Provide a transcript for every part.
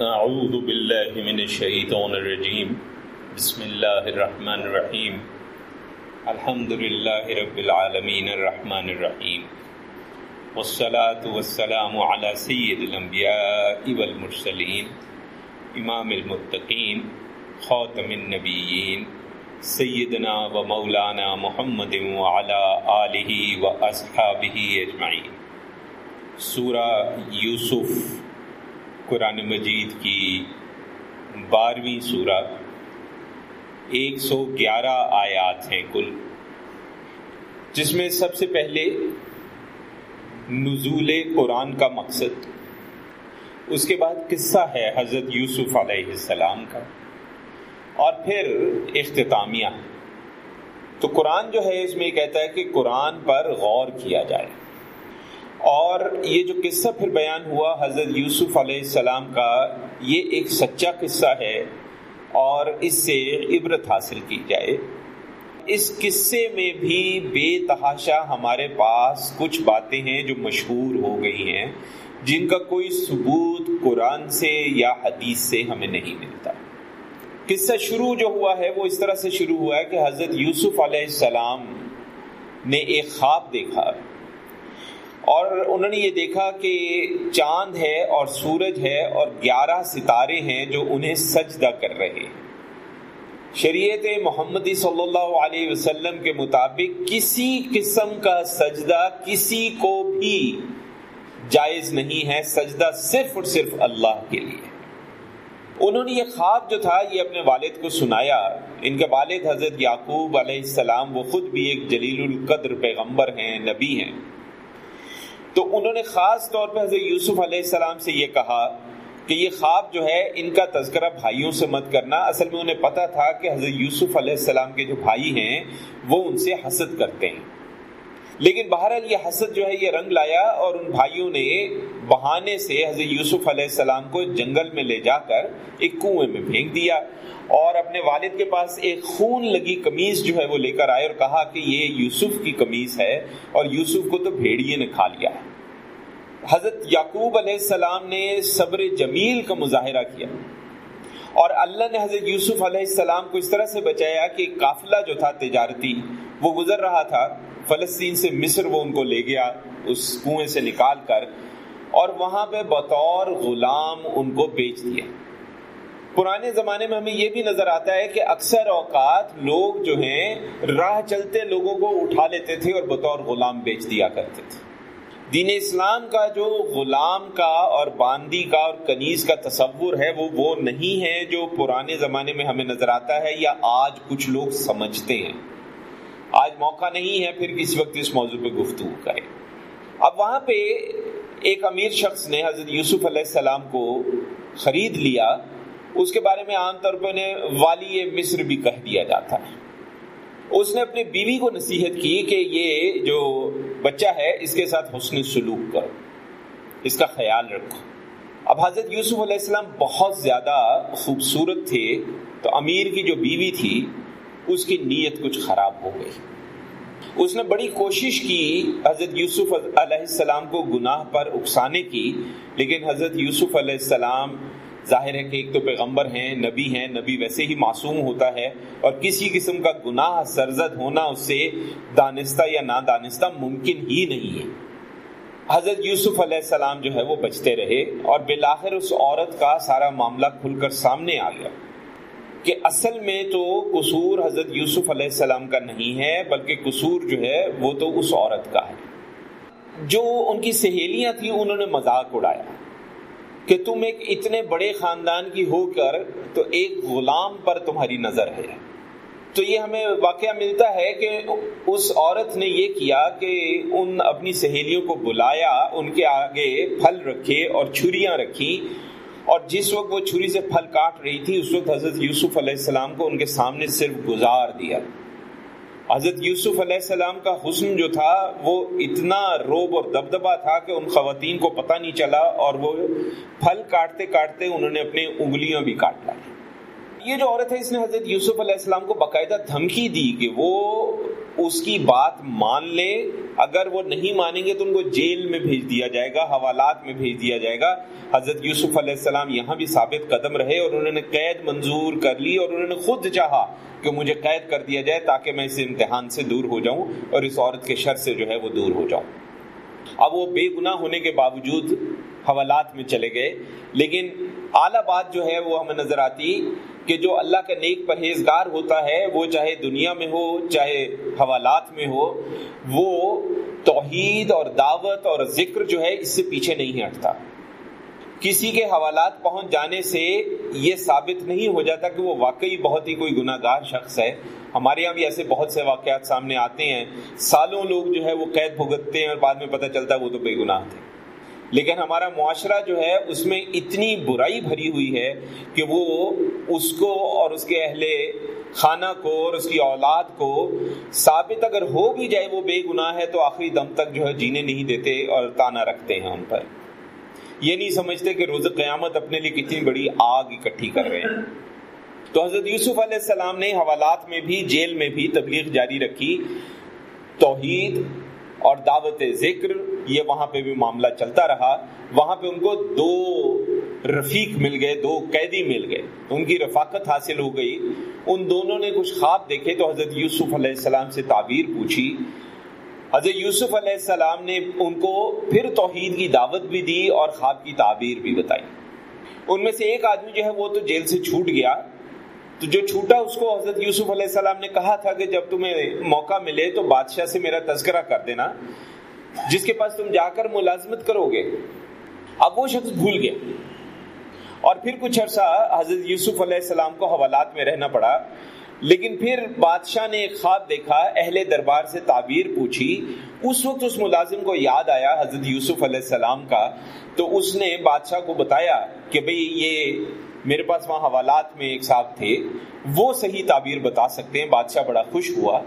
أعوذ بالله من الشيطان الرجيم. بسم الله الرحمن الرحيم. الحمد لله رب العالمين الرحمن الرحيم. والصلاة والسلام على سيد الأنبياء والمرسلين، إمام المتقين، خاتم النبيين، سيدنا ومولانا محمد وعلى آله وأصحابه أجمعين. سورہ یوسف قرآن مجید کی بارہویں سورہ، ایک سو گیارہ آیات ہیں کل، جس میں سب سے پہلے نزول قرآن کا مقصد، اس کے بعد قصہ ہے حضرت یوسف علیہ السلام کا، اور پھر اختتامیہ۔ تو قرآن جو ہے، اس میں کہتا ہے کہ قرآن پر غور کیا جائے۔ اور یہ جو قصہ پھر بیان ہوا حضرت یوسف علیہ السلام کا، یہ ایک سچا قصہ ہے اور اس سے عبرت حاصل کی جائے۔ اس قصے میں بھی بے تحاشا ہمارے پاس کچھ باتیں ہیں جو مشہور ہو گئی ہیں، جن کا کوئی ثبوت قرآن سے یا حدیث سے ہمیں نہیں ملتا۔ قصہ شروع جو ہوا ہے، وہ اس طرح سے شروع ہوا ہے کہ حضرت یوسف علیہ السلام نے ایک خواب دیکھا۔ اور انہوں نے یہ دیکھا کہ چاند ہے اور سورج ہے اور گیارہ ستارے ہیں جو انہیں سجدہ کر رہے ہیں۔ شریعت محمدی صلی اللہ علیہ وسلم کے مطابق کسی قسم کا سجدہ کسی کو بھی جائز نہیں ہے، سجدہ صرف اور صرف اللہ کے لیے۔ انہوں نے یہ خواب جو تھا، یہ اپنے والد کو سنایا۔ ان کے والد حضرت یعقوب علیہ السلام وہ خود بھی ایک جلیل القدر پیغمبر ہیں، نبی ہیں۔ تو انہوں نے خاص طور پہ حضرت یوسف علیہ السلام سے یہ کہا کہ یہ خواب جو ہے، ان کا تذکرہ بھائیوں سے مت کرنا۔ اصل میں انہیں پتا تھا کہ حضرت یوسف علیہ السلام کے جو بھائی ہیں، وہ ان سے حسد کرتے ہیں۔ لیکن بہرحال یہ حسد جو ہے، یہ رنگ لایا اور ان بھائیوں نے بہانے سے حضرت یوسف علیہ السلام کو جنگل میں لے جا کر ایک کنویں میں پھینک دیا اور اپنے والد کے پاس ایک خون لگی قمیض جو ہے، وہ لے کر آئے اور کہا کہ یہ یوسف کی قمیض ہے اور یوسف کو تو بھیڑیے نے کھا لیا ہے۔ حضرت یعقوب علیہ السلام نے صبر جمیل کا مظاہرہ کیا اور اللہ نے حضرت یوسف علیہ السلام کو اس طرح سے بچایا کہ قافلہ جو تھا تجارتی، وہ گزر رہا تھا، فلسطین سے مصر وہ ان کو لے گیا، اس کنویں سے نکال کر اور وہاں پہ بطور غلام ان کو بیچ دیا۔ پرانے زمانے میں ہمیں یہ بھی نظر آتا ہے کہ اکثر اوقات لوگ جو ہیں، راہ چلتے لوگوں کو اٹھا لیتے تھے اور بطور غلام بیچ دیا کرتے تھے۔ دین اسلام کا جو غلام کا اور باندی کا اور کنیز کا تصور ہے، وہ وہ نہیں ہے جو پرانے زمانے میں ہمیں نظر آتا ہے یا آج کچھ لوگ سمجھتے ہیں۔ آج موقع نہیں ہے، پھر کسی وقت اس موضوع پہ گفتگو کرے اب وہاں پہ ایک امیر شخص نے حضرت یوسف علیہ السلام کو خرید لیا۔ اس کے بارے میں عام طور پہ انہیں والی مصر بھی کہہ دیا جاتا ہے۔ اس نے اپنی بیوی کو نصیحت کی کہ یہ جو بچہ ہے، اس کے ساتھ حسن سلوک کرو۔ اس کا خیال رکھو۔ اب حضرت یوسف علیہ السلام بہت زیادہ خوبصورت تھے۔ تو امیر کی جو بیوی تھی، اس کی نیت کچھ خراب ہو گئی۔ اس نے بڑی کوشش کی حضرت یوسف علیہ السلام کو گناہ پر اکسانے کی، لیکن حضرت یوسف علیہ السلام ظاہر ہے کہ ایک تو پیغمبر ہیں، نبی ہیں، نبی ویسے ہی معصوم ہوتا ہے اور کسی قسم کا گناہ، سرزد ہونا اس سے دانستہ یا نادانستہ ممکن ہی نہیں ہے۔ حضرت یوسف علیہ السلام جو ہے وہ بچتے رہے اور بالآخر اس عورت کا سارا معاملہ کھل کر سامنے آ گیا۔ کہ اصل میں تو قصور حضرت یوسف علیہ السلام کا نہیں ہے، بلکہ قصور جو ہے وہ تو اس عورت کا ہے۔ جو ان کی سہیلیاں تھیں، انہوں نے مذاق اڑایا۔ کہ تم ایک اتنے بڑے خاندان کی ہو کر تو ایک غلام پر تمہاری نظر ہے۔ تو یہ ہمیں واقعہ ملتا ہے کہ اس عورت نے یہ کیا کہ ان اپنی سہیلیوں کو بلایا، ان کے آگے پھل رکھے اور چھریاں رکھی اور جس وقت وہ چھری سے پھل کاٹ رہی تھی، اس وقت حضرت یوسف علیہ السلام کو ان کے سامنے صرف گزار دیا۔ حضرت یوسف علیہ السلام کا حسن جو تھا، وہ اتنا روب اور دبدبا تھا کہ ان خواتین کو پتہ نہیں چلا اور وہ پھل کاٹتے کاٹتے انہوں نے اپنی انگلیاں بھی کاٹ لائی یہ جو عورت ہے، اس نے حضرت یوسف علیہ السلام کو باقاعدہ دھمکی دی کہ وہ اس کی بات مان لے، اگر وہ نہیں مانیں گے تو ان کو جیل میں بھیج دیا جائے گا، حوالات میں بھیج دیا جائے گا۔ حضرت یوسف علیہ السلام یہاں بھی ثابت قدم رہے اور انہوں نے قید منظور کر لی اور انہوں نے خود چاہا کہ مجھے قید کر دیا جائے تاکہ میں اس امتحان سے دور ہو جاؤں اور اس عورت کے شر سے جو ہے وہ دور ہو جاؤں۔ اب وہ بے گناہ ہونے کے باوجود حوالات میں چلے گئے، لیکن اعلیٰ بات جو ہے وہ ہمیں نظر آتی کہ جو اللہ کا نیک پرہیزگار ہوتا ہے، وہ چاہے دنیا میں ہو، چاہے حوالات میں ہو، وہ توحید اور دعوت اور ذکر جو ہے، اس سے پیچھے نہیں ہٹتا۔ کسی کے حوالات پہنچ جانے سے یہ ثابت نہیں ہو جاتا کہ وہ واقعی بہت ہی کوئی گناہ گار شخص ہے۔ ہمارے یہاں بھی ایسے بہت سے واقعات سامنے آتے ہیں۔ سالوں لوگ جو ہے، وہ قید بھگتتے ہیں اور بعد میں پتہ چلتا ہے وہ تو بے گناہ تھے۔ لیکن ہمارا معاشرہ جو ہے اس میں اتنی برائی بھری ہوئی ہے کہ وہ اس کو اور اس کے اہل خانہ کو اور اس کی اولاد کو ثابت اگر ہو بھی جائے وہ بے گناہ ہے تو آخری دم تک جو ہے جینے نہیں دیتے اور تانا رکھتے ہیں ان پر۔ یہ نہیں سمجھتے کہ روز قیامت اپنے لیے کتنی بڑی آگ اکٹھی کر رہے ہیں۔ تو حضرت یوسف علیہ السلام نے حوالات میں بھی، جیل میں بھی تبلیغ جاری رکھی۔ توحید اور دعوت ذکر یہ وہاں پہ بھی معاملہ چلتا رہا۔ وہاں پہ ان کو دو رفیق مل گئے، دو قیدی مل گئے۔ ان کی رفاقت حاصل ہو گئی۔ ان دونوں نے کچھ خواب دیکھے تو حضرت یوسف علیہ السلام سے تعبیر پوچھی۔ حضرت یوسف علیہ السلام نے ان کو پھر توحید کی دعوت بھی دی اور خواب کی تعبیر بھی بتائی۔ ان میں سے ایک آدمی جو ہے وہ تو جیل سے چھوٹ گیا۔ تو جو چھوٹا اس کو حضرت یوسف علیہ السلام نے کہا تھا کہ جب تمہیں موقع ملے تو بادشاہ سے میرا تذکرہ کر دینا۔ جس کے پاس تم جا کر ملازمت کرو گے۔ اب وہ شخص بھول گیا۔ اور پھر کچھ عرصہ حضرت یوسف علیہ السلام کو حوالات میں رہنا پڑا۔ لیکن پھر بادشاہ نے ایک خواب دیکھا، اہل دربار سے تعبیر پوچھی۔ اس وقت اس ملازم کو یاد آیا حضرت یوسف علیہ السلام کا۔ تو اس نے بادشاہ کو بتایا کہ بھئی یہ میرے پاس وہاں حوالات میں ایک صاحب تھے۔ وہ صحیح تعبیر بتا سکتے ہیں۔ بادشاہ بڑا خوش ہوا۔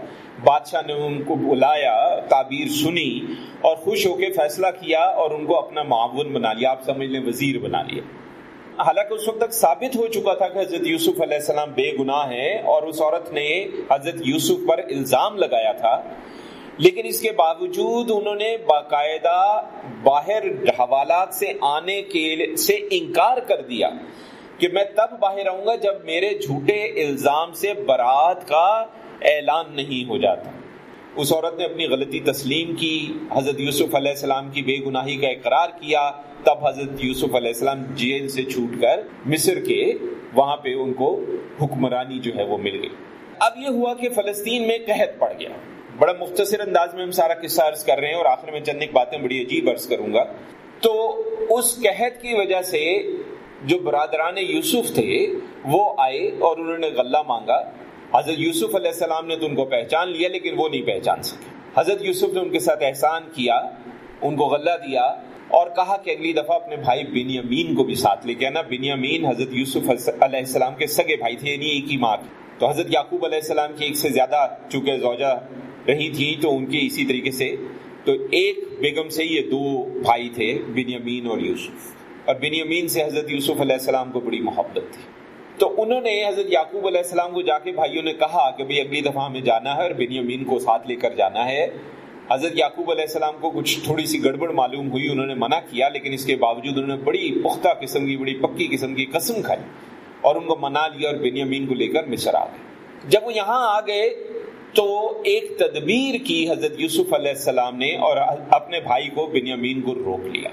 بادشاہ نے ان کو بلایا، تعبیر سنی اور خوش ہو کے فیصلہ کیا اور ان کو اپنا معاون بنا لیا۔ آپ سمجھ لیں، وزیر بنا لیا۔ حالانکہ اس وقت تک ثابت ہو چکا تھا کہ حضرت یوسف علیہ السلام بے گناہ ہیں اور اس عورت نے حضرت یوسف پر الزام لگایا تھا۔ لیکن اس کے باوجود انہوں نے باقاعدہ باہر حوالات سے آنے کے سے انکار کر دیا۔ کہ میں تب باہر آؤں گا جب میرے جھوٹے الزام سے برات کا اعلان نہیں ہو جاتا۔ اس عورت نے اپنی غلطی تسلیم کی، حضرت یوسف علیہ السلام کی بے گناہی کا اقرار کیا، تب حضرت یوسف علیہ السلام جیل سے چھوٹ کر مصر کے وہاں پہ ان کو حکمرانی جو ہے وہ مل گئی۔ اب یہ ہوا کہ فلسطین میں قحط پڑ گیا۔ بڑا مختصر انداز میں ہم سارا قصہ عرض کر رہے ہیں اور آخر میں چند ایک باتیں بڑی عجیب عرض کروں گا۔ تو اس قحط کی وجہ سے جو برادران یوسف تھے، وہ آئے اور انہوں نے غلہ مانگا۔ حضرت یوسف علیہ السلام نے تو ان کو پہچان لیا، لیکن وہ نہیں پہچان سکے۔ حضرت یوسف نے ان کے ساتھ احسان کیا، ان کو غلہ دیا اور کہا کہ اگلی دفعہ اپنے بھائی بنیامین کو بھی ساتھ لے کے آنا۔ بنیامین حضرت یوسف علیہ السلام کے سگے بھائی تھے یعنی ایک ہی ماں تو حضرت یعقوب علیہ السلام کی ایک سے زیادہ، چونکہ زوجہ رہی تھی، تو ان کے اسی طریقے سے تو ایک بیگم سے یہ دو بھائی تھے، بنیامین اور یوسف۔ اور بنیامین سے حضرت یوسف علیہ السلام کو بڑی محبت تھی۔ تو انہوں نے حضرت یعقوب علیہ السلام کو جا کے بھائیوں نے کہا کہ بھئی اگلی دفعہ ہمیں جانا ہے اور بنیامین کو ساتھ لے کر جانا ہے۔ حضرت یعقوب علیہ السلام کو کچھ تھوڑی سی گڑبڑ معلوم ہوئی، انہوں نے منع کیا، لیکن اس کے باوجود انہوں نے بڑی پختہ قسم کی، بڑی پکی قسم کی قسم کھائی اور ان کو منا لیا اور بنیامین کو لے کر مصر آ گئے۔ جب وہ یہاں آ گئے تو ایک تدبیر کی حضرت یوسف علیہ السلام نے اور اپنے بھائی کو بنیامین کو روک لیا۔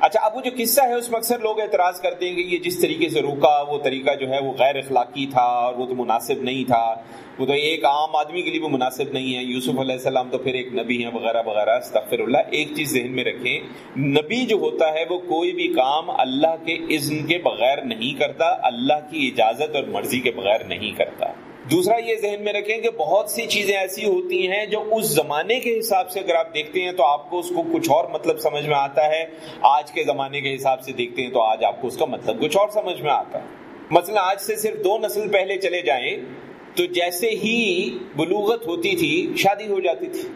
اچھا اب وہ جو قصہ ہے، اس میں اکثر لوگ اعتراض کرتے ہیں کہ یہ جس طریقے سے روکا وہ طریقہ جو ہے، وہ غیر اخلاقی تھا اور وہ تو مناسب نہیں تھا۔ وہ تو ایک عام آدمی کے لیے بھی مناسب نہیں ہے۔ یوسف علیہ السلام تو پھر ایک نبی ہیں، وغیرہ وغیرہ، استغفر اللہ، ایک چیز ذہن میں رکھیں۔ نبی جو ہوتا ہے، وہ کوئی بھی کام اللہ کے اذن کے بغیر نہیں کرتا، اللہ کی اجازت اور مرضی کے بغیر نہیں کرتا۔ دوسرا یہ ذہن میں رکھیں کہ بہت سی چیزیں ایسی ہوتی ہیں جو اس زمانے کے حساب سے اگر آپ دیکھتے ہیں تو آپ کو اس کو کچھ اور مطلب سمجھ میں آتا ہے۔ آج کے زمانے کے حساب سے دیکھتے ہیں تو آج آپ کو اس کا مطلب کچھ اور سمجھ میں آتا ہے۔ مثلا آج سے صرف دو نسل پہلے چلے جائیں تو جیسے ہی بلوغت ہوتی تھی، شادی ہو جاتی تھی۔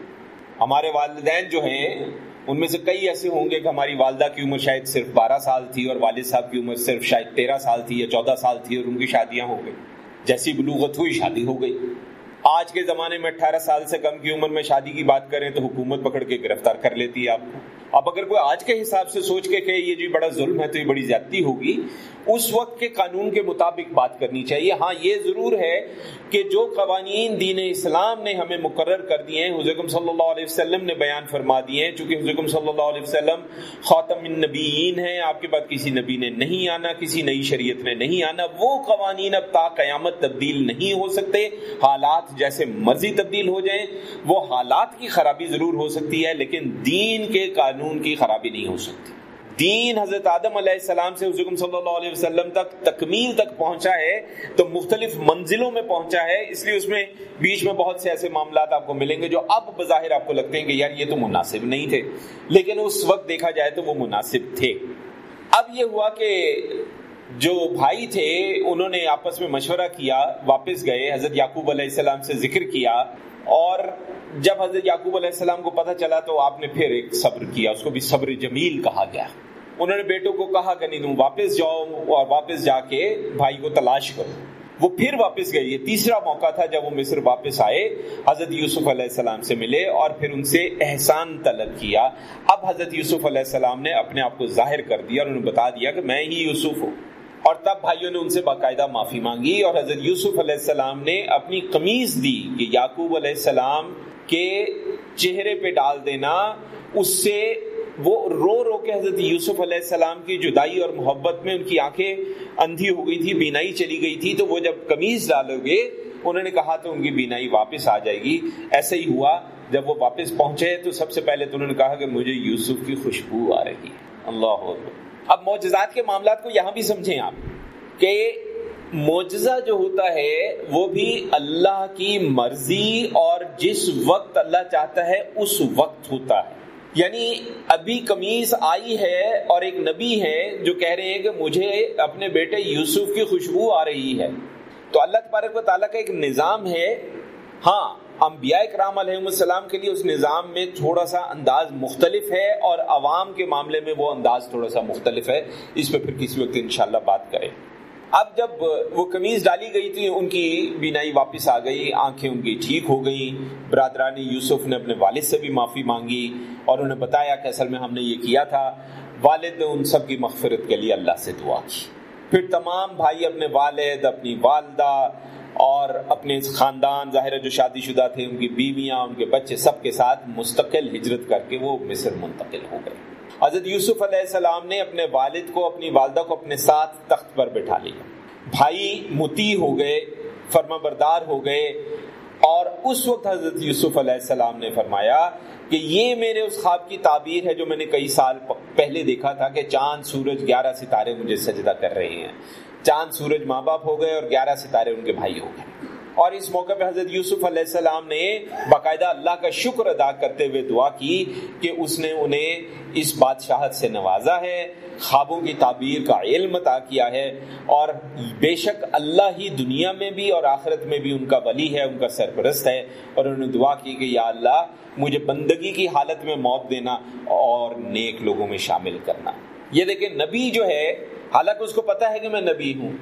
ہمارے والدین جو ہیں، ان میں سے کئی ایسے ہوں گے کہ ہماری والدہ کی عمر شاید صرف بارہ سال تھی اور والد صاحب کی عمر صرف شاید تیرہ سال تھی یا چودہ سال تھی اور ان کی شادیاں ہو گئی جیسی بلوغت ہوئی شادی ہو گئی۔ آج کے زمانے میں اٹھارہ سال سے کم کی عمر میں شادی کی بات کریں تو حکومت پکڑ کے گرفتار کر لیتی ہے آپ کو۔ اب اگر کوئی آج کے حساب سے سوچ کے کہ یہ جو بڑا ظلم ہے تو یہ بڑی زیادتی ہوگی اس وقت کے قانون کے مطابق بات کرنی چاہیے۔ ہاں یہ ضرور ہے کہ جو قوانین دین اسلام نے ہمیں مقرر کر دیے ہیں حضرکم صلی اللہ علیہ وسلم نے بیان فرما دیے ہیں۔ چونکہ حضرکم صلی اللہ علیہ وسلم خاتم النبیین ہیں، آپ کے بعد کسی نبی نے نہیں آنا، کسی نئی شریعت میں نہیں آنا۔ وہ قوانین اب تا قیامت تبدیل نہیں ہو سکتے۔ حالات جیسے مرضی تبدیل ہو جائیں، وہ حالات کی خرابی ضرور ہو سکتی ہے، لیکن دین کے قانون کی خرابی نہیں ہو سکتی۔ دین حضرت آدم علیہ السلام سے حضرت صلی اللہ علیہ وسلم تک تکمیل تک پہنچا ہے، تو مختلف منزلوں میں پہنچا ہے، اس لیے اس میں بیچ میں بہت سے ایسے معاملات آپ کو ملیں گے جو اب بظاہر آپ کو لگتے ہیں کہ یار یہ تو مناسب نہیں تھے، لیکن اس وقت دیکھا جائے تو وہ مناسب تھے۔ اب یہ ہوا کہ جو بھائی تھے، انہوں نے آپس میں مشورہ کیا، واپس گئے، حضرت یعقوب علیہ السلام سے ذکر کیا، اور جب حضرت یعقوب علیہ السلام کو پتہ چلا تو آپ نے پھر ایک صبر کیا، اس کو بھی صبر جمیل کہا گیا۔ انہوں نے بیٹوں کو کہا کہ نہیں، تم واپس جاؤ اور واپس جا کے بھائی کو تلاش کرو۔ وہ پھر واپس گئے۔ یہ تیسرا موقع تھا جب وہ مصر واپس آئے۔ حضرت یوسف علیہ السلام سے ملے اور پھر ان سے احسان طلب کیا۔ اب حضرت یوسف علیہ السلام نے اپنے آپ کو ظاہر کر دیا اور انہوں نے بتا دیا کہ میں ہی یوسف ہوں۔ اور تب بھائیوں نے ان سے باقاعدہ معافی مانگی اور حضرت یوسف علیہ السلام نے اپنی قمیض دی کہ یعقوب علیہ السلام کے چہرے پہ ڈال دینا، اس سے وہ رو رو کے حضرت یوسف علیہ السلام کی جدائی اور محبت میں ان کی آنکھیں اندھی ہو گئی تھی، بینائی چلی گئی تھی، تو وہ جب قمیض ڈالو گے، انہوں نے کہا تو ان کی بینائی واپس آ جائے گی۔ ایسے ہی ہوا، جب وہ واپس پہنچے تو سب سے پہلے تو انہوں نے کہا کہ مجھے یوسف کی خوشبو آ رہی۔ ہے اللہ اب معجزات کے معاملات کو یہاں بھی سمجھیں آپ کہ معجزہ جو ہوتا ہے، وہ بھی اللہ کی مرضی اور جس وقت اللہ چاہتا ہے، اس وقت ہوتا ہے۔ یعنی ابھی کمیز آئی ہے اور ایک نبی ہے جو کہہ رہے ہیں کہ مجھے اپنے بیٹے یوسف کی خوشبو آ رہی ہے۔ تو اللہ تبارک و تعالیٰ کا ایک نظام ہے۔ ہاں انبیاء کرام علیہ السلام کے لیے اس نظام میں تھوڑا سا انداز مختلف ہے اور عوام کے معاملے میں وہ انداز تھوڑا سا مختلف ہے۔ اس پہ پھر کسی وقت انشاءاللہ بات کریں۔ اب جب وہ قمیض ڈالی گئی تھی، ان کی بینائی واپس آ گئی، آنکھیں ان کی ٹھیک ہو گئی برادرانی یوسف نے اپنے والد سے بھی معافی مانگی اور انہوں نے بتایا کہ اصل میں ہم نے یہ کیا تھا۔ والد نے ان سب کی مغفرت کے لیے اللہ سے دعا کی۔ پھر تمام بھائی اپنے والد، اپنی والدہ اور اپنے خاندان، ظاہر جو شادی شدہ تھے، ان کی بیویاں، ان کے بچے، سب کے ساتھ مستقل ہجرت کر کے وہ مصر منتقل ہو گئے۔ حضرت یوسف علیہ السلام نے اپنے والد کو، اپنی والدہ کو اپنے ساتھ تخت پر بٹھا لیا۔ بھائی متی ہو گئے، فرما بردار ہو گئے۔ اور اس وقت حضرت یوسف علیہ السلام نے فرمایا کہ یہ میرے اس خواب کی تعبیر ہے جو میں نے کئی سال پہلے دیکھا تھا کہ چاند، سورج، گیارہ ستارے مجھے سجدہ کر رہے ہیں۔ چاند، سورج ماں باپ ہو گئے اور گیارہ ستارے ان کے بھائی ہو گئے۔ اور اس موقع پہ حضرت یوسف علیہ السلام نے باقاعدہ اللہ کا شکر ادا کرتے ہوئے دعا کی کہ اس نے انہیں اس بادشاہت سے نوازا ہے، خوابوں کی تعبیر کا علم عطا کیا ہے اور بے شک اللہ ہی دنیا میں بھی اور آخرت میں بھی ان کا ولی ہے، ان کا سرپرست ہے اور انہوں نے دعا کی کہ یا اللہ مجھے بندگی کی حالت میں موت دینا اور نیک لوگوں میں شامل کرنا۔ یہ دیکھیں نبی جو ہے، حالانکہ اس کو پتا ہے کہ میں نبی ہوں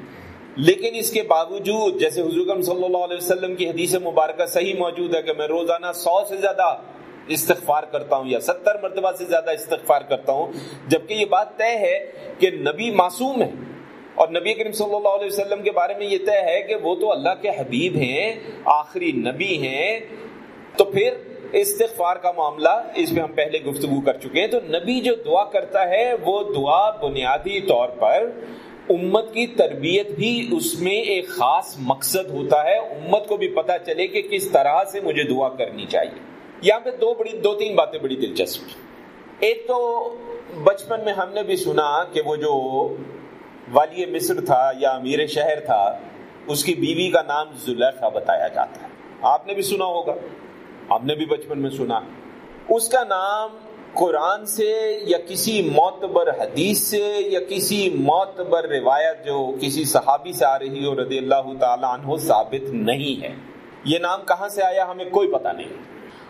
لیکن اس کے باوجود جیسے حضور صلی اللہ علیہ وسلم کی حدیث مبارکہ صحیح موجود ہے کہ میں روزانہ سو سے زیادہ استغفار کرتا ہوں یا ستر مرتبہ سے زیادہ استغفار کرتا ہوں، جبکہ یہ بات طے ہے کہ نبی معصوم ہے اور نبی کریم صلی اللہ علیہ وسلم کے بارے میں یہ طے ہے کہ وہ تو اللہ کے حبیب ہیں، آخری نبی ہیں۔ تو پھر استغفار کا معاملہ اس پہ ہم پہلے گفتگو کر چکے ہیں۔ تو نبی جو دعا کرتا ہے، وہ دعا بنیادی طور پر امت کی تربیت بھی اس میں ایک خاص مقصد ہوتا ہے۔ امت کو بھی پتا چلے کہ کس طرح سے مجھے دعا کرنی چاہیے۔ یہاں پہ دو بڑی دو تین باتیں بڑی دلچسپ ایک تو بچپن میں ہم نے بھی سنا کہ وہ جو والی مصر تھا یا امیر شہر تھا، اس کی بیوی کا نام زلیخا بتایا جاتا ہے۔ آپ نے بھی سنا ہوگا۔ ہم نے بھی بچپن میں سنا۔ اس کا نام قرآن سے یا کسی معتبر حدیث سے یا کسی معتبر روایت جو کسی صحابی سے آ رہی ہو، رضی اللہ تعالیٰ عنہ، ثابت نہیں ہے۔ یہ نام کہاں سے آیا ہمیں کوئی پتہ نہیں۔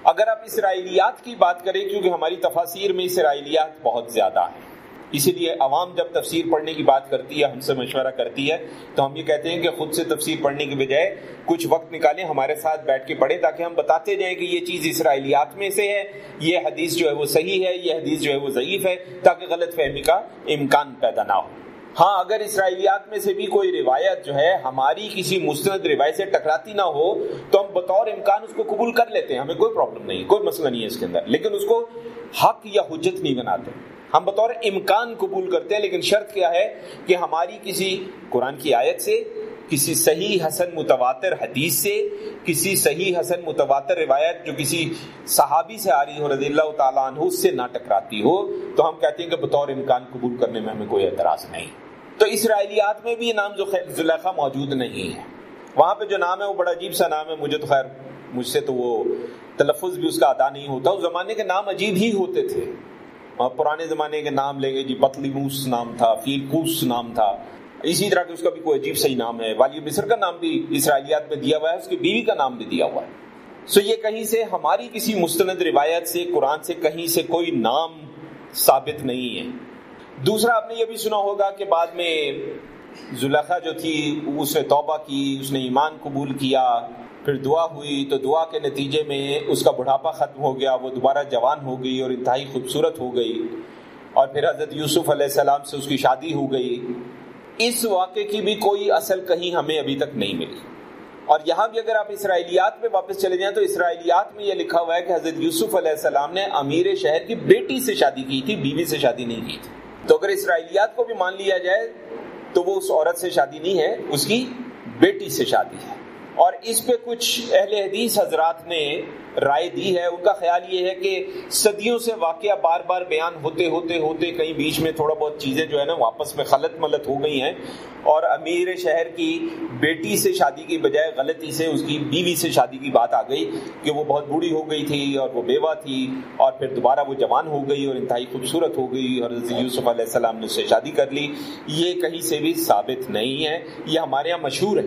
اگر آپ اسرائیلیات کی بات کریں، کیونکہ ہماری تفاصیر میں اسرائیلیات بہت زیادہ ہیں۔ اسی لیے عوام جب تفسیر پڑھنے کی بات کرتی ہے، ہم سے مشورہ کرتی ہے، تو ہم یہ کہتے ہیں کہ خود سے تفسیر پڑھنے کی بجائے کچھ وقت نکالیں، ہمارے ساتھ بیٹھ کے پڑھیں تاکہ ہم بتاتے جائیں کہ یہ چیز اسرائیلیات میں سے ہے، یہ حدیث جو ہے وہ صحیح ہے، یہ حدیث جو ہے وہ ضعیف ہے، تاکہ غلط فہمی کا امکان پیدا نہ ہو۔ ہاں اگر اسرائیلیات میں سے بھی کوئی روایت جو ہے ہماری کسی مستند روایت سے ٹکراتی نہ ہو، تو ہم بطور امکان اس کو قبول کر لیتے ہیں، ہمیں کوئی پرابلم نہیں، کوئی مسئلہ نہیں ہے اس کے اندر، لیکن اس کو حق یا حجت نہیں بناتے۔ ہم بطور امکان قبول کرتے ہیں، لیکن شرط کیا ہے کہ ہماری کسی، قرآن کی آیت سے، کسی صحیح حسن متواتر حدیث سے، کسی صحیح حسن متواتر روایت جو کسی صحابی سے آ رہی ہو، رضی اللہ تعالیٰ عنہ، اس سے نہ ٹکراتی ہو، تو ہم کہتے ہیں کہ بطور امکان قبول کرنے میں ہمیں کوئی اعتراض نہیں۔ تو اسرائیلیات میں بھی یہ نام جو زلیخا موجود نہیں ہے۔ وہاں پہ جو نام ہے، وہ بڑا عجیب سا نام ہے، مجھے تو خیر، مجھ سے تو وہ تلفظ بھی اس کا ادا نہیں ہوتا۔ اس زمانے کے نام عجیب ہی ہوتے تھے۔ ہاں، پرانے زمانے کے نام لیں گے جی بطلی موس نام تھا فیل نام تھا۔ اسی طرح کے اس کا بھی کوئی عجیب صحیح نام ہے۔ والی مصر کا نام بھی اسرائیلیات میں دیا ہوا ہے، اس کی بیوی کا نام بھی دیا ہوا ہے۔ سو یہ کہیں سے ہماری کسی مستند روایت سے، قرآن سے کہیں سے کوئی نام ثابت نہیں ہے۔ دوسرا، آپ نے یہ بھی سنا ہوگا کہ بعد میں زلیخا جو تھی اس نے توبہ کی، اس نے ایمان قبول کیا۔ پھر دعا ہوئی تو دعا کے نتیجے میں اس کا بڑھاپا ختم ہو گیا، وہ دوبارہ جوان ہو گئی اور انتہائی خوبصورت ہو گئی۔ اور پھر حضرت یوسف علیہ السلام سے اس کی شادی ہو گئی۔ اس واقعے کی بھی کوئی اصل کہیں ہمیں ابھی تک نہیں ملی۔ اور یہاں بھی اگر آپ اسرائیلیات میں واپس چلے جائیں تو اسرائیلیات میں یہ لکھا ہوا ہے کہ حضرت یوسف علیہ السلام نے امیر شہر کی بیٹی سے شادی کی تھی، بیوی سے شادی نہیں کی تھی۔ تو اگر اسرائیلیات کو بھی مان لیا جائے تو وہ اس عورت سے شادی نہیں ہے، اس کی بیٹی سے شادی ہے۔ اور اس پہ کچھ اہل حدیث حضرات نے رائے دی ہے۔ ان کا خیال یہ ہے کہ صدیوں سے واقعہ بار بار بیان ہوتے ہوتے ہوتے کہیں بیچ میں تھوڑا بہت چیزیں جو ہے نا واپس میں خلط ملت ہو گئی ہیں۔ اور امیر شہر کی بیٹی سے شادی کی بجائے غلطی سے اس کی بیوی سے شادی کی بات آ گئی کہ وہ بہت بوڑھی ہو گئی تھی اور وہ بیوہ تھی اور پھر دوبارہ وہ جوان ہو گئی اور انتہائی خوبصورت ہو گئی اور یوسف علیہ السلام نے اس سے شادی کر لی۔ یہ کہیں سے بھی ثابت نہیں ہے۔ یہ ہمارے یہاں مشہور ہے۔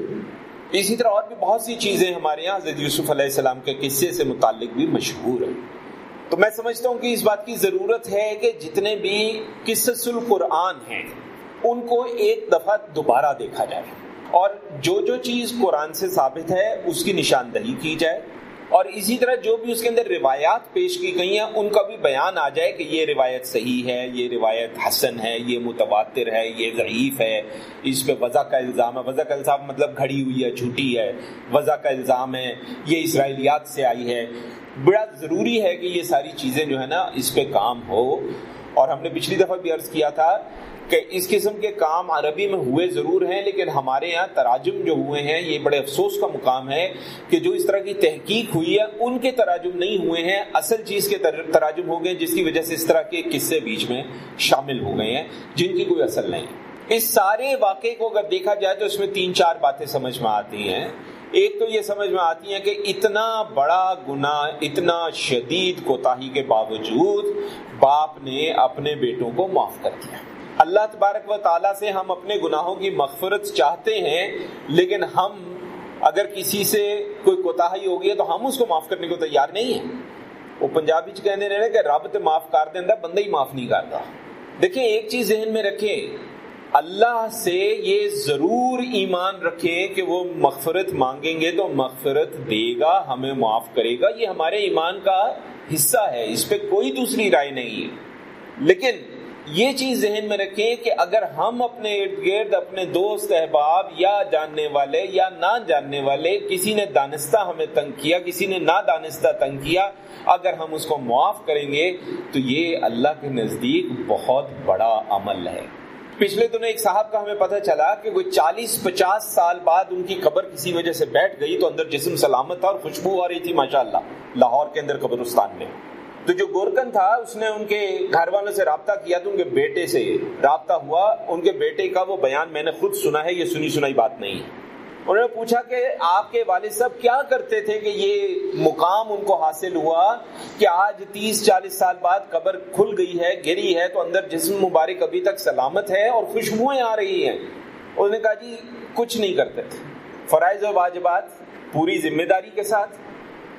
اسی طرح اور بھی بہت سی چیزیں ہمارے یہاں، حضرت یوسف علیہ السلام کے قصے سے متعلق بھی مشہور ہیں۔ تو میں سمجھتا ہوں کہ اس بات کی ضرورت ہے کہ جتنے بھی قصص القرآن ہیں، ان کو ایک دفعہ دوبارہ دیکھا جائے اور جو جو چیز قرآن سے ثابت ہے، اس کی نشاندہی کی جائے۔ اور اسی طرح جو بھی اس کے اندر روایات پیش کی گئی ہیں، ان کا بھی بیان آ جائے کہ یہ روایت صحیح ہے، یہ روایت حسن ہے، یہ متواتر ہے، یہ ضعیف ہے، اس پہ وضع کا الزام ہے۔ وضع کا الزام مطلب گھڑی ہوئی ہے، جھوٹی ہے۔ وضع کا الزام ہے، یہ اسرائیلیات سے آئی ہے۔ بڑا ضروری ہے کہ یہ ساری چیزیں جو ہے نا، اس پہ کام ہو۔ اور ہم نے پچھلی دفعہ بھی عرض کیا تھا کہ اس قسم کے کام عربی میں ہوئے ضرور ہیں، لیکن ہمارے یہاں تراجم جو ہوئے ہیں، یہ بڑے افسوس کا مقام ہے کہ جو اس طرح کی تحقیق ہوئی ہے، ان کے تراجم نہیں ہوئے ہیں، اصل چیز کے تراجم ہو گئے، جس کی وجہ سے اس طرح کے قصے بیچ میں شامل ہو گئے ہیں، جن کی کوئی اصل نہیں۔ اس سارے واقعے کو اگر دیکھا جائے تو اس میں تین چار باتیں سمجھ میں آتی ہیں۔ ایک تو یہ سمجھ میں آتی ہے کہ اتنا بڑا گنا اتنا شدید کوتاہی کے باوجود باپ نے اپنے بیٹوں کو معاف کر دیا۔ اللہ تبارک و تعالیٰ سے ہم اپنے گناہوں کی مغفرت چاہتے ہیں، لیکن ہم اگر کسی سے کوئی کوتا ہو گئی ہے تو ہم اس کو معاف کرنے کو تیار نہیں ہیں۔ وہ پنجابی کہنے رہے کہ رب تو معاف کر دینا بندہ ہی معاف نہیں کرتا۔ دیکھیں، ایک چیز ذہن میں رکھیں، اللہ سے یہ ضرور ایمان رکھیں کہ وہ مغفرت مانگیں گے تو مغفرت دے گا، ہمیں معاف کرے گا۔ یہ ہمارے ایمان کا حصہ ہے، اس پہ کوئی دوسری رائے نہیں ہے۔ لیکن یہ چیز ذہن میں رکھیں کہ اگر ہم اپنے ارد گرد، اپنے دوست، احباب یا جاننے والے یا نہ جاننے والے، کسی نے دانستہ ہمیں تنگ کیا، کسی نے نہ دانستہ تنگ کیا، اگر ہم اس کو معاف کریں گے، تو یہ اللہ کے نزدیک بہت بڑا عمل ہے۔ پچھلے دنوں ایک صاحب کا ہمیں پتہ چلا کہ کوئی چالیس پچاس سال بعد ان کی قبر کسی وجہ سے بیٹھ گئی تو اندر جسم سلامت تھا اور خوشبو آ رہی تھی ماشاء اللہ لاہور کے اندر قبرستان میں۔ تو جو گورکن تھا، اس نے ان کے گھر والوں سے رابطہ کیا تو ان کے بیٹے سے رابطہ ہوا۔ ان کے بیٹے کا وہ بیان میں نے خود سنا ہے، یہ سنی سنائی بات نہیں ہے۔ انہوں نے پوچھا کہ آپ کے والد صاحب کیا کرتے تھے کہ یہ مقام ان کو حاصل ہوا کہ آج تیس چالیس سال بعد قبر کھل گئی ہے، گری ہے، تو اندر جسم مبارک ابھی تک سلامت ہے اور خوشبوئیں آ رہی ہیں۔ انہوں نے کہا جی کچھ نہیں کرتے تھے۔ فرائض و واجبات پوری ذمہ داری کے ساتھ،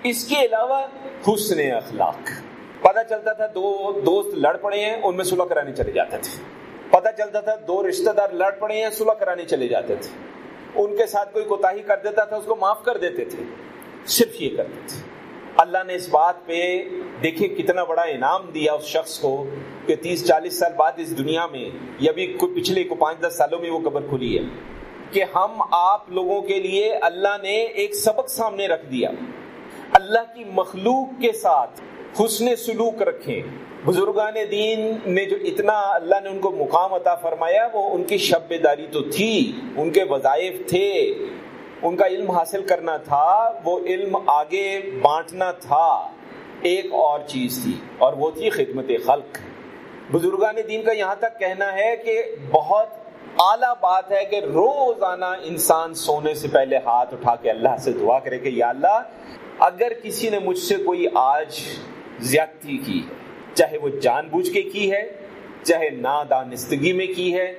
اس کے علاوہ حسن اخلاق۔ پتا چلتا تھا دو دوست لڑ پڑے ہیں، ان میں صلح کرانے چلے جاتے تھے۔ پتہ چلتا تھا دو رشتہ دار لڑ پڑے ہیں، صلح کرانے چلے جاتے تھے۔ ان کے ساتھ کوئی کوتا کر دیتا تھا، اس کو معاف کر دیتے تھے۔ صرف یہ کرتے تھے۔ اللہ نے اس بات پہ دیکھے کتنا بڑا انعام دیا اس شخص کو کہ تیس چالیس سال بعد اس دنیا میں یا بھی پچھلے کو پانچ دس سالوں میں وہ قبر کھلی ہے کہ ہم آپ لوگوں کے لیے اللہ نے ایک سبق سامنے رکھ دیا۔ اللہ کی مخلوق کے ساتھ حسن سلوک رکھیں۔ بزرگان دین نے جو اتنا اللہ نے ان کو مقام عطا فرمایا، وہ ان کی شب بیداری تو تھی، ان کے وظائف تھے، ان کا علم حاصل کرنا تھا، وہ علم آگے بانٹنا تھا۔ ایک اور چیز تھی، اور وہ تھی خدمت خلق۔ بزرگان دین کا یہاں تک کہنا ہے کہ بہت اعلیٰ بات ہے کہ روزانہ انسان سونے سے پہلے ہاتھ اٹھا کے اللہ سے دعا کرے کہ یا اللہ، اگر کسی نے مجھ سے کوئی آج زیادتی کی ہے۔ چاہے وہ جان بوجھ کے کی ہے، چاہے نادانستگی میں کی ہے،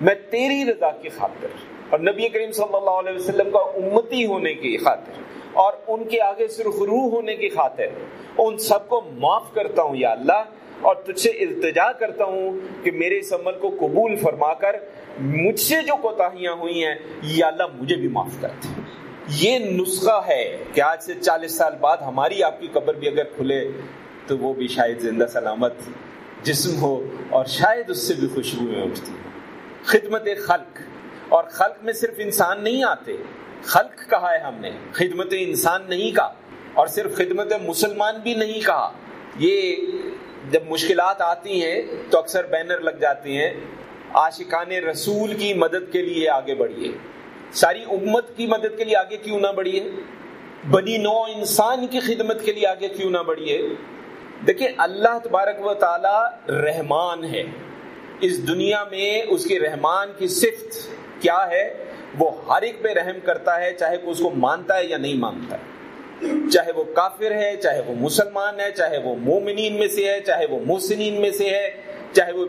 میں تیری رضا کی خاطر اور نبی کریم صلی اللہ علیہ وسلم کا امتی ہونے کی خاطر اور ان کے آگے سرخرو ہونے کی خاطر ان سب کو معاف کرتا ہوں یا اللہ اور تجھ سے التجا کرتا ہوں کہ میرے اس عمل کو قبول فرما کر مجھ سے جو کوتاہیاں ہوئی ہیں، یا اللہ مجھے بھی معاف کر دے۔ یہ نسخہ ہے کہ آج سے چالیس سال بعد ہماری آپ کی قبر بھی اگر کھلے تو وہ بھی شاید زندہ سلامت جسم ہو اور شاید اس سے بھی خوشبو اٹھتی خدمت خلق، اور خلق میں صرف انسان نہیں آتے۔ خلق کہا ہے ہم نے، خدمت انسان نہیں کہا اور صرف خدمت مسلمان بھی نہیں کہا یہ جب مشکلات آتی ہیں تو اکثر بینر لگ جاتے ہیں۔ عاشقان رسول کی مدد کے لیے آگے بڑھیے۔ ساری امت کی مدد کے لیے آگے کیوں نہ بڑھیے؟ بنی نو انسان کی خدمت کے لیے آگے کیوں نہ بڑھیے؟ دیکھیں، اللہ تبارک و تعالی رحمان ہے۔ اس دنیا میں اس کی رحمان کی صفت کیا ہے؟ وہ ہر ایک پہ رحم کرتا ہے، چاہے وہ اس کو مانتا ہے یا نہیں مانتا ہے۔ چاہے وہ کافر ہے، چاہے وہ مسلمان ہے، چاہے وہ مومنین میں سے ہے، چاہے وہ محسنین میں سے ہے۔ چاہے وہ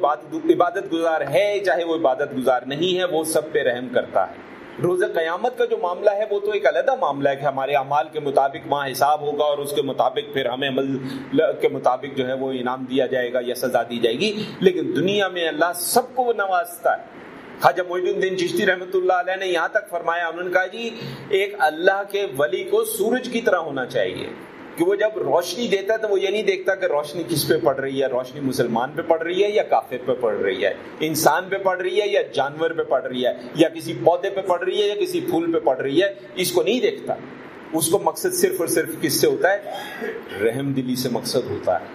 عبادت گزار ہے، چاہے وہ عبادت گزار نہیں ہے، وہ سب پہ رحم کرتا ہے۔ روز قیامت کا جو معاملہ ہے وہ تو ایک علیحدہ معاملہ ہے کہ ہمارے اعمال کے مطابق وہاں حساب ہوگا اور اس کے مطابق پھر ہمیں عمل کے مطابق جو ہے وہ انعام دیا جائے گا یا سزا دی جائے گی۔ لیکن دنیا میں اللہ سب کو نوازتا ہے۔ خواجہ محی الدین چشتی رحمۃ اللہ علیہ نے یہاں تک فرمایا، انہوں نے کہا جی ایک اللہ کے ولی کو سورج کی طرح ہونا چاہیے۔ کہ وہ جب روشنی دیتا ہے تو وہ یہ نہیں دیکھتا کہ روشنی کس پہ پڑ رہی ہے؟ روشنی مسلمان پہ پڑ رہی ہے یا کافر پہ پڑ رہی ہے؟ انسان پہ پڑ رہی ہے یا جانور پہ پڑ رہی ہے؟ یا کسی پودے پہ پڑ رہی ہے یا کسی پھول پہ پڑ رہی ہے؟ اس کو نہیں دیکھتا۔ اس کو مقصد صرف اور صرف کس سے ہوتا ہے؟ رحم دلی سے مقصد ہوتا ہے۔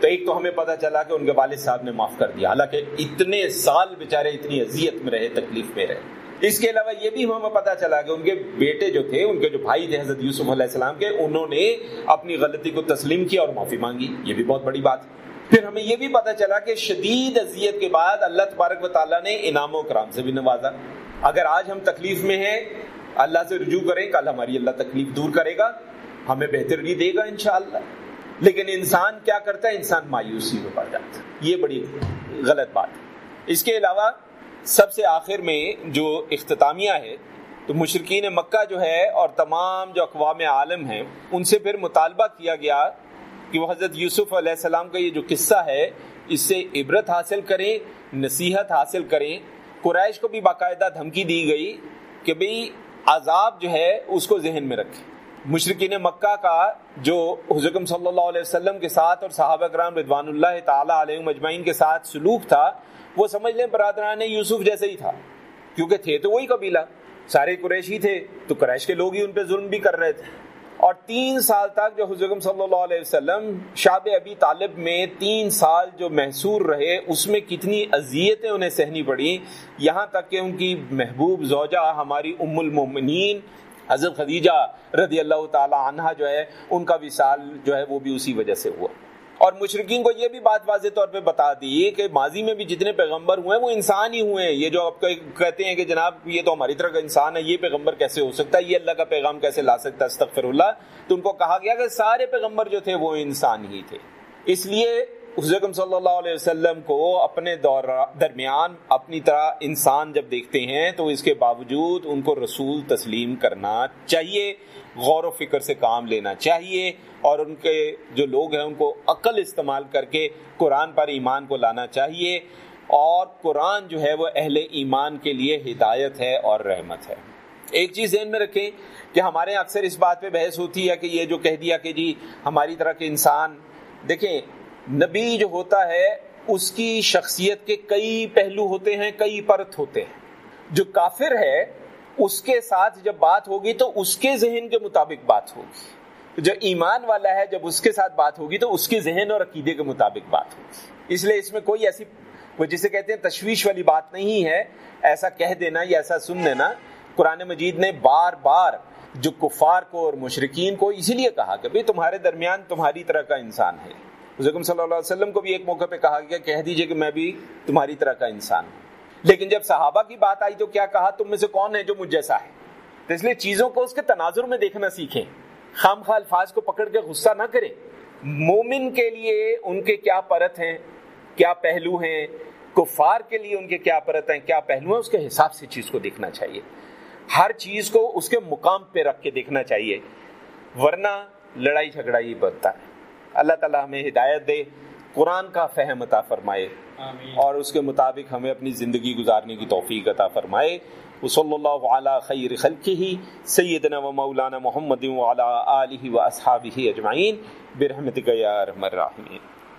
تو ایک تو ہمیں پتا چلا کہ ان کے والد صاحب نے معاف کر دیا۔ حالانکہ اتنے سال بےچارے اتنی اذیت میں رہے، تکلیف میں رہے۔ اس کے علاوہ یہ بھی ہمیں پتا چلا کہ ان کے بیٹے جو تھے، ان کے جو بھائی تھے حضرت یوسف علیہ السلام کے، انہوں نے اپنی غلطی کو تسلیم کیا اور معافی مانگی۔ یہ بھی بہت بڑی بات۔ پھر ہمیں یہ بھی پتا چلا کہ شدید اذیت کے بعد اللہ تبارک و تعالیٰ نے انعام و کرام سے بھی نوازا۔ اگر آج ہم تکلیف میں ہیں، اللہ سے رجوع کریں، کل ہماری اللہ تکلیف دور کرے گا، ہمیں بہتر بھی دے گا انشاءاللہ۔ لیکن انسان کیا کرتا ہے؟ انسان مایوسی میں پڑ جاتا ہے۔ یہ بڑی غلط بات۔ ہے اس کے علاوہ سب سے آخر میں جو اختتامیہ ہے، تو مشرقین مکہ جو ہے اور تمام جو اقوام عالم ہیں، ان سے پھر مطالبہ کیا گیا کہ وہ حضرت یوسف علیہ السلام کا یہ جو قصہ ہے، اس سے عبرت حاصل کریں، نصیحت حاصل کریں۔ قریش کو بھی باقاعدہ دھمکی دی گئی کہ بھئی عذاب جو ہے، اس کو ذہن میں رکھیں۔ مشرقین مکہ کا جو حضرت صلی اللہ علیہ وسلم کے ساتھ اور صحابہ کرام رضوان اللہ تعالیٰ علیہ مجمعین کے ساتھ سلوک تھا وہ سمجھ لیں برادران یوسف جیسے ہی تھا۔ کیونکہ تھے تو وہی قبیلہ۔ سارے قریشی تھے تو قریش کے لوگ ہی ان پہ ظلم بھی کر رہے تھے۔ اور تین سال تک جو حضرت صلی اللہ علیہ وسلم شاب ابی طالب میں تین سال جو محصور رہے، اس میں کتنی اذیتیں انہیں سہنی پڑی یہاں تک کہ ان کی محبوب زوجہ ہماری ام المومنین حضرت خدیجہ رضی اللہ تعالی عنہ جو ہے، ان کا وصال جو ہے وہ بھی اسی وجہ سے ہوا۔ اور مشرقین کو یہ بھی بات واضح طور پہ بتا دی کہ ماضی میں بھی جتنے پیغمبر ہوئے ہیں، وہ انسان ہی ہوئے ہیں۔ یہ جو آپ کہتے ہیں کہ جناب، یہ تو ہماری طرح کا انسان ہے، یہ پیغمبر کیسے ہو سکتا ہے؟ یہ اللہ کا پیغام کیسے لا سکتا ہے؟ استغفر اللہ۔ تو ان کو کہا گیا کہ سارے پیغمبر جو تھے، وہ انسان ہی تھے۔ اس لیے حضرت صلی اللہ علیہ وسلم کو اپنے درمیان اپنی طرح انسان جب دیکھتے ہیں تو اس کے باوجود ان کو رسول تسلیم کرنا چاہیے، غور و فکر سے کام لینا چاہیے اور ان کے جو لوگ ہیں ان کو عقل استعمال کر کے قرآن پر ایمان کو لانا چاہیے اور قرآن جو ہے وہ اہل ایمان کے لیے ہدایت ہے اور رحمت ہے۔ ایک چیز ذہن میں رکھیں کہ ہمارے اکثر اس بات پہ بحث ہوتی ہے کہ یہ جو کہہ دیا کہ جی ہماری طرح کے انسان، دیکھیں نبی جو ہوتا ہے، اس کی شخصیت کے کئی پہلو ہوتے ہیں، کئی پرت ہوتے ہیں۔ جو کافر ہے، اس کے ساتھ جب بات ہوگی تو اس کے ذہن کے مطابق بات ہوگی۔ جو ایمان والا ہے، جب اس کے ساتھ بات ہوگی تو اس کے ذہن اور عقیدے کے مطابق بات ہوگی۔ اس لیے اس میں کوئی ایسی، وہ جسے کہتے ہیں تشویش والی بات نہیں ہے، ایسا کہہ دینا یا ایسا سن لینا، قرآن مجید نے بار بار جو کفار کو اور مشرقین کو اسی لیے کہا کہ بھائی تمہارے درمیان تمہاری طرح کا انسان ہے۔ حضرت صلی اللہ علیہ وسلم کو بھی ایک موقع پہ کہا گیا، کہہ دیجیے کہ میں بھی تمہاری طرح کا انسان ہوں۔ لیکن جب صحابہ کی بات آئی تو کیا کہا؟ تم میں سے کون ہے جو مجھ جیسا ہے؟ تو اس لیے چیزوں کو اس کے تناظر میں دیکھنا سیکھیں۔ خام خواہ الفاظ کو پکڑ کے غصہ نہ کریں۔ مومن کے لیے ان کے کیا پرت ہیں؟ کیا پہلو ہیں؟ کفار کے لیے ان کے کیا پرت ہیں؟ کیا پہلو ہیں؟ اس کے حساب سے چیز کو دیکھنا چاہیے۔ ہر چیز کو اس کے مقام پہ رکھ کے دیکھنا چاہیے۔ ورنہ لڑائی جھگڑا ہی بنتا ہے۔ اللہ تعالیٰ ہمیں ہدایت دے قرآن کا فہم عطا فرمائے۔ اور اس کے مطابق ہمیں اپنی زندگی گزارنے کی توفیق عطا فرمائے۔ وصلی اللہ علی خیر خلقہ سیدنا و مولانا محمد وعلی آلہ و اصحابہ اجمعین۔ برحمتک یا ارحم الراحمین۔